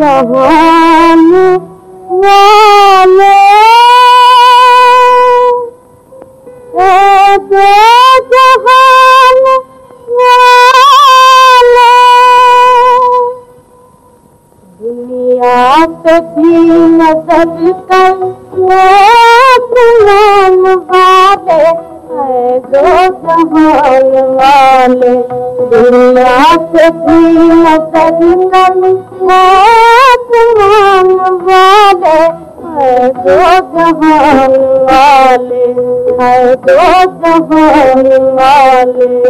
जहान वाले दुनिया पे भी नजर कर नाम वाले है दो जहान वाले है दो जहान वाले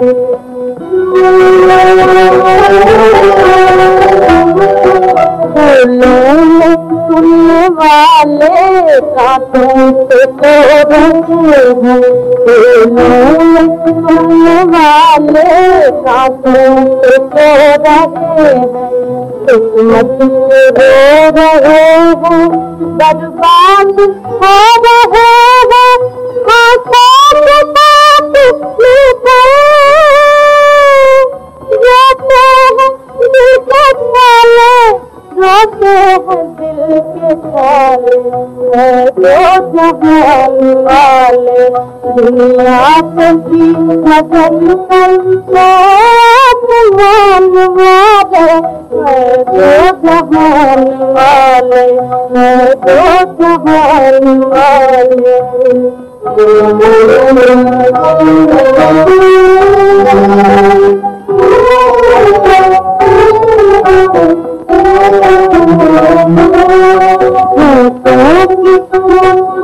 सुनने वाले कातों से तो रखे हैं सुनने वाले कातों से तो रखे हैं किस्मत से रो रहे हैं बर्बाद हो रहे रोते हैं दिल के साले है दो जहान वाले दुनिया पे भी नजर कर जहान वाले है दो जहान वाले है दो जहान वाले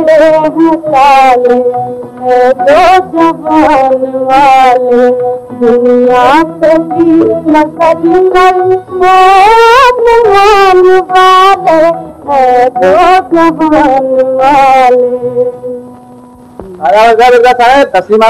बड़े हैं काले है दो जहान वाले दुनिया से भी नजर कर जहान वाले है दो जहान वाले साहेब तस्लीमा